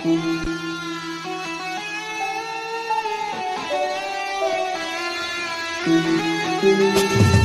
Thank you.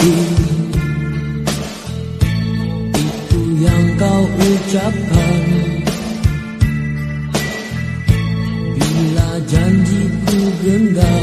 hati. Itu yang kau ucapkan. Bila janjiku genggam